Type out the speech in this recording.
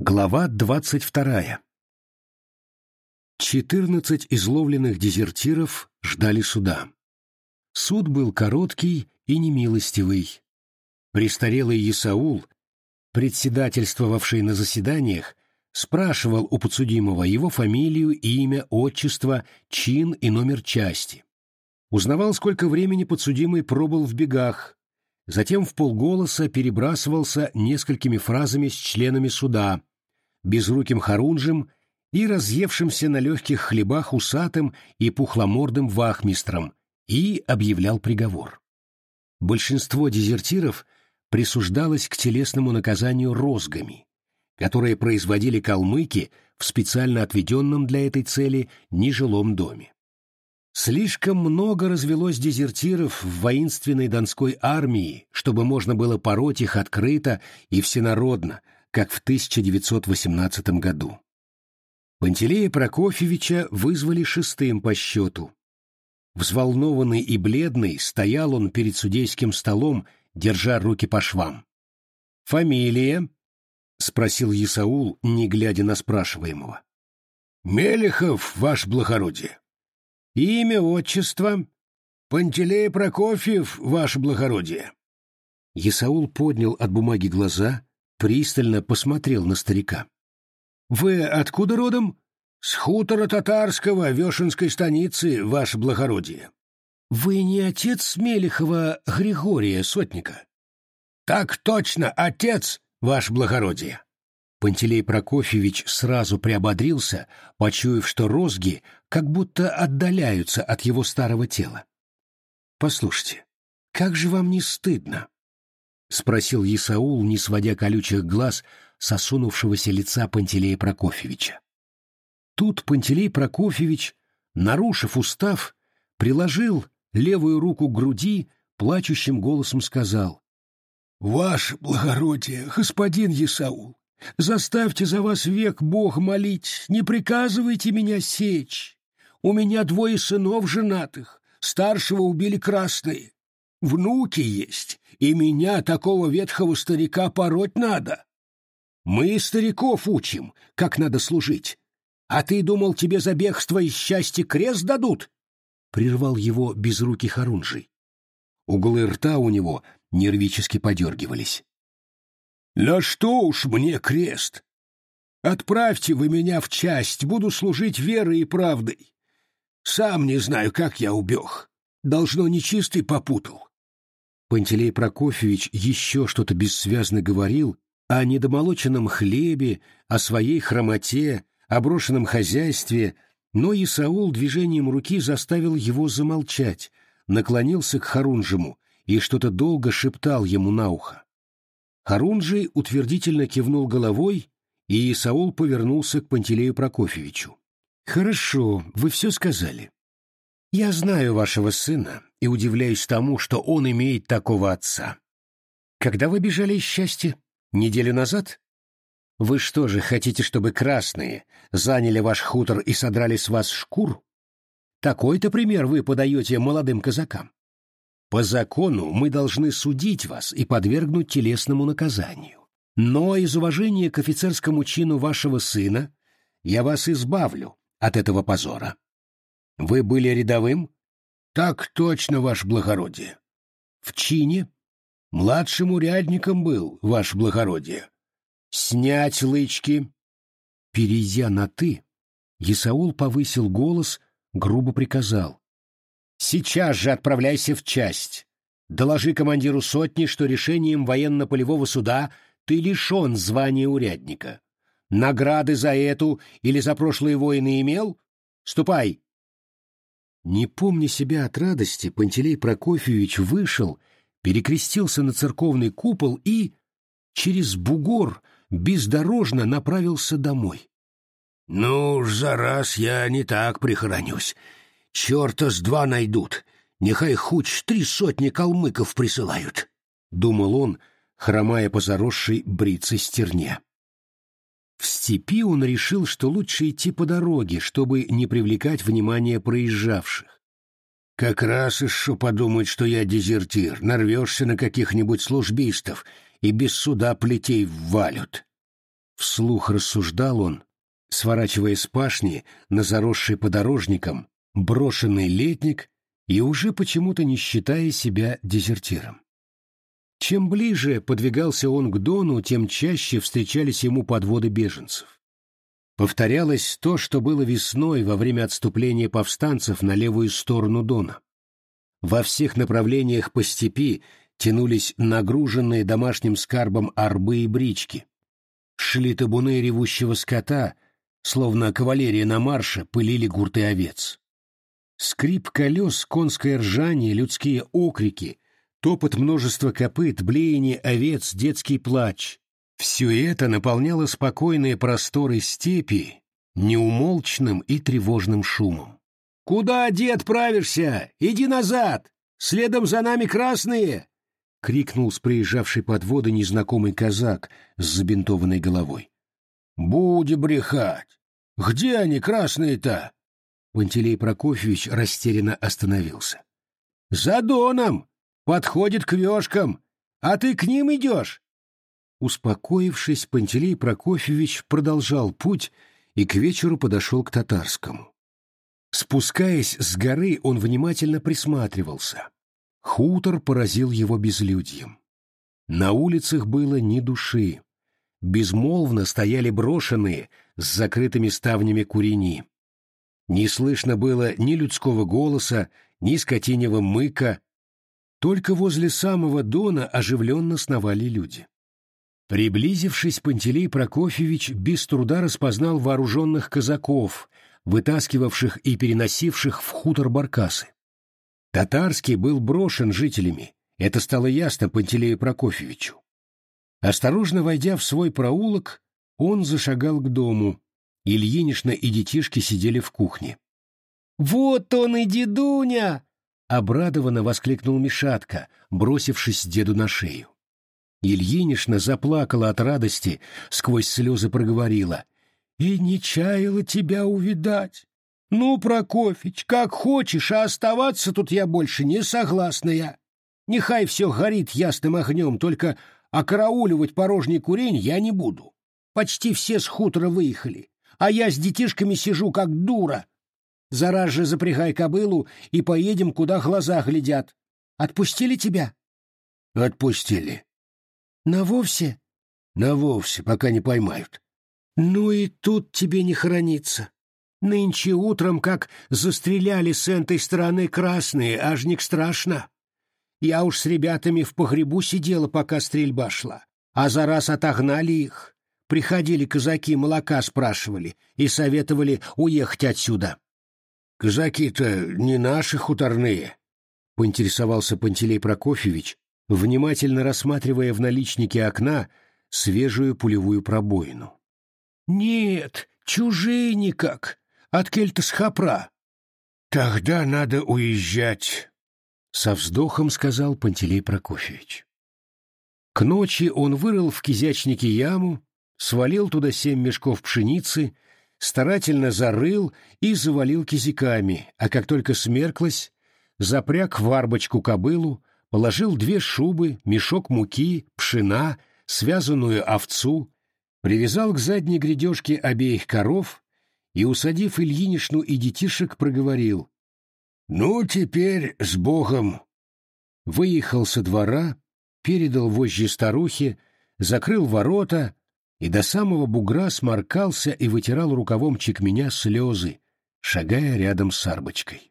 Глава двадцать вторая. Четырнадцать изловленных дезертиров ждали суда. Суд был короткий и немилостивый. Престарелый Исаул, председательствовавший на заседаниях, спрашивал у подсудимого его фамилию, имя, отчество, чин и номер части. Узнавал, сколько времени подсудимый пробыл в бегах, затем в полголоса перебрасывался несколькими фразами с членами суда, безруким Харунжем и разъевшимся на легких хлебах усатым и пухломордым вахмистром, и объявлял приговор. Большинство дезертиров присуждалось к телесному наказанию розгами, которые производили калмыки в специально отведенном для этой цели нежилом доме. Слишком много развелось дезертиров в воинственной донской армии, чтобы можно было пороть их открыто и всенародно, как в 1918 году. Пантелея Прокофьевича вызвали шестым по счету. Взволнованный и бледный стоял он перед судейским столом, держа руки по швам. «Фамилия?» — спросил Исаул, не глядя на спрашиваемого. «Мелехов, ваше благородие». Имя, отчество? Пантелей Прокофьев, ваше благородие. Исаул поднял от бумаги глаза, пристально посмотрел на старика. Вы откуда родом? С хутора татарского Вешенской станицы, ваше благородие. Вы не отец Мелехова Григория Сотника? Так точно, отец, ваше благородие. Пантелей Прокофьевич сразу приободрился, почуяв, что розги как будто отдаляются от его старого тела. «Послушайте, как же вам не стыдно?» — спросил Исаул, не сводя колючих глаз с осунувшегося лица Пантелея Прокофьевича. Тут Пантелей Прокофьевич, нарушив устав, приложил левую руку к груди, плачущим голосом сказал. «Ваше благородие, господин Исаул, Заставьте за вас век Бог молить, не приказывайте меня сечь. У меня двое сынов женатых, старшего убили красные. Внуки есть, и меня, такого ветхого старика, пороть надо. Мы стариков учим, как надо служить. А ты думал, тебе за бегство и счастье крест дадут? Прервал его безрукий Харунжий. Углы рта у него нервически подергивались. «На что уж мне крест? Отправьте вы меня в часть, буду служить верой и правдой. Сам не знаю, как я убег. Должно, нечистый попутал». Пантелей Прокофьевич еще что-то бессвязно говорил о недомолоченном хлебе, о своей хромоте, о брошенном хозяйстве, но Исаул движением руки заставил его замолчать, наклонился к Харунжему и что-то долго шептал ему на ухо. Харунжий утвердительно кивнул головой, и Саул повернулся к Пантелею Прокофьевичу. «Хорошо, вы все сказали. Я знаю вашего сына и удивляюсь тому, что он имеет такого отца. Когда вы бежали из счастья? Неделю назад? Вы что же, хотите, чтобы красные заняли ваш хутор и содрали с вас шкур? Такой-то пример вы подаете молодым казакам. По закону мы должны судить вас и подвергнуть телесному наказанию. Но из уважения к офицерскому чину вашего сына я вас избавлю от этого позора. Вы были рядовым? Так точно, ваше благородие. В чине? Младшим урядником был, ваше благородие. Снять лычки. Перейдя на «ты», Исаул повысил голос, грубо приказал. Сейчас же отправляйся в часть. Доложи командиру сотни, что решением военно-полевого суда ты лишен звания урядника. Награды за эту или за прошлые войны имел? Ступай!» Не помня себя от радости, Пантелей Прокофьевич вышел, перекрестился на церковный купол и через бугор бездорожно направился домой. «Ну уж за раз я не так прихоронюсь. Черта с два найдут. Нехай хуч три сотни калмыков присылают, — думал он, хромая по заросшей бриться стерне. В степи он решил, что лучше идти по дороге, чтобы не привлекать внимание проезжавших. Как раз еще подумают, что я дезертир, нарвешься на каких-нибудь службистов и без суда плетей ввалют. Вслух рассуждал он, сворачивая с пашни на заросший подорожником брошенный летник и уже почему-то не считая себя дезертиром. Чем ближе подвигался он к Дону, тем чаще встречались ему подводы беженцев. Повторялось то, что было весной во время отступления повстанцев на левую сторону Дона. Во всех направлениях по степи тянулись нагруженные домашним скарбом арбы и брички. Шли табуны ревущего скота, словно кавалерия на марше, пылили гурты овец. Скрип колес, конское ржание, людские окрики, топот множества копыт, блеяние овец, детский плач — все это наполняло спокойные просторы степи неумолчным и тревожным шумом. «Куда, дед, правишься? Иди назад! Следом за нами красные!» — крикнул с приезжавшей подводы незнакомый казак с забинтованной головой. «Буди брехать! Где они, красные-то?» Пантелей Прокофьевич растерянно остановился. «За доном! Подходит к вешкам! А ты к ним идешь!» Успокоившись, Пантелей Прокофьевич продолжал путь и к вечеру подошел к татарскому. Спускаясь с горы, он внимательно присматривался. Хутор поразил его безлюдьем. На улицах было ни души. Безмолвно стояли брошенные с закрытыми ставнями курени. Не слышно было ни людского голоса, ни скотинего мыка. Только возле самого дона оживленно сновали люди. Приблизившись, Пантелей Прокофьевич без труда распознал вооруженных казаков, вытаскивавших и переносивших в хутор баркасы. Татарский был брошен жителями, это стало ясно Пантелею Прокофьевичу. Осторожно войдя в свой проулок, он зашагал к дому. Ильинишна и детишки сидели в кухне. «Вот он и дедуня!» — обрадованно воскликнул Мишатка, бросившись деду на шею. Ильинишна заплакала от радости, сквозь слезы проговорила — и не чаяла тебя увидать. Ну, Прокофич, как хочешь, а оставаться тут я больше не согласная. Нехай все горит ясным огнем, только окарауливать порожний курень я не буду. Почти все с хутора выехали, а я с детишками сижу, как дура. Зараз же запрягай кобылу и поедем, куда глаза глядят. Отпустили тебя? Отпустили. На вовсе? На вовсе, пока не поймают. Ну и тут тебе не хранится. Нынче утром, как застреляли с этой стороны красные, ажник страшно. Я уж с ребятами в погребу сидела, пока стрельба шла. А за раз отогнали их. Приходили казаки, молока спрашивали и советовали уехать отсюда. «Казаки-то не наши хуторные», — поинтересовался Пантелей Прокофьевич, внимательно рассматривая в наличнике окна свежую пулевую пробоину. Нет, чужие никак. От кельта хапра. Тогда надо уезжать, со вздохом сказал Пантелей Прокофьевич. К ночи он вырыл в кизячнике яму, свалил туда семь мешков пшеницы, старательно зарыл и завалил кизиками, а как только смерклось, запряг в арбочку кобылу, положил две шубы, мешок муки, пшена, связанную овцу, привязал к задней грядежке обеих коров и, усадив Ильинишну и детишек, проговорил. «Ну, теперь с Богом!» Выехал со двора, передал вожжи старухе, закрыл ворота и до самого бугра сморкался и вытирал рукавом чекменя слезы, шагая рядом с арбочкой.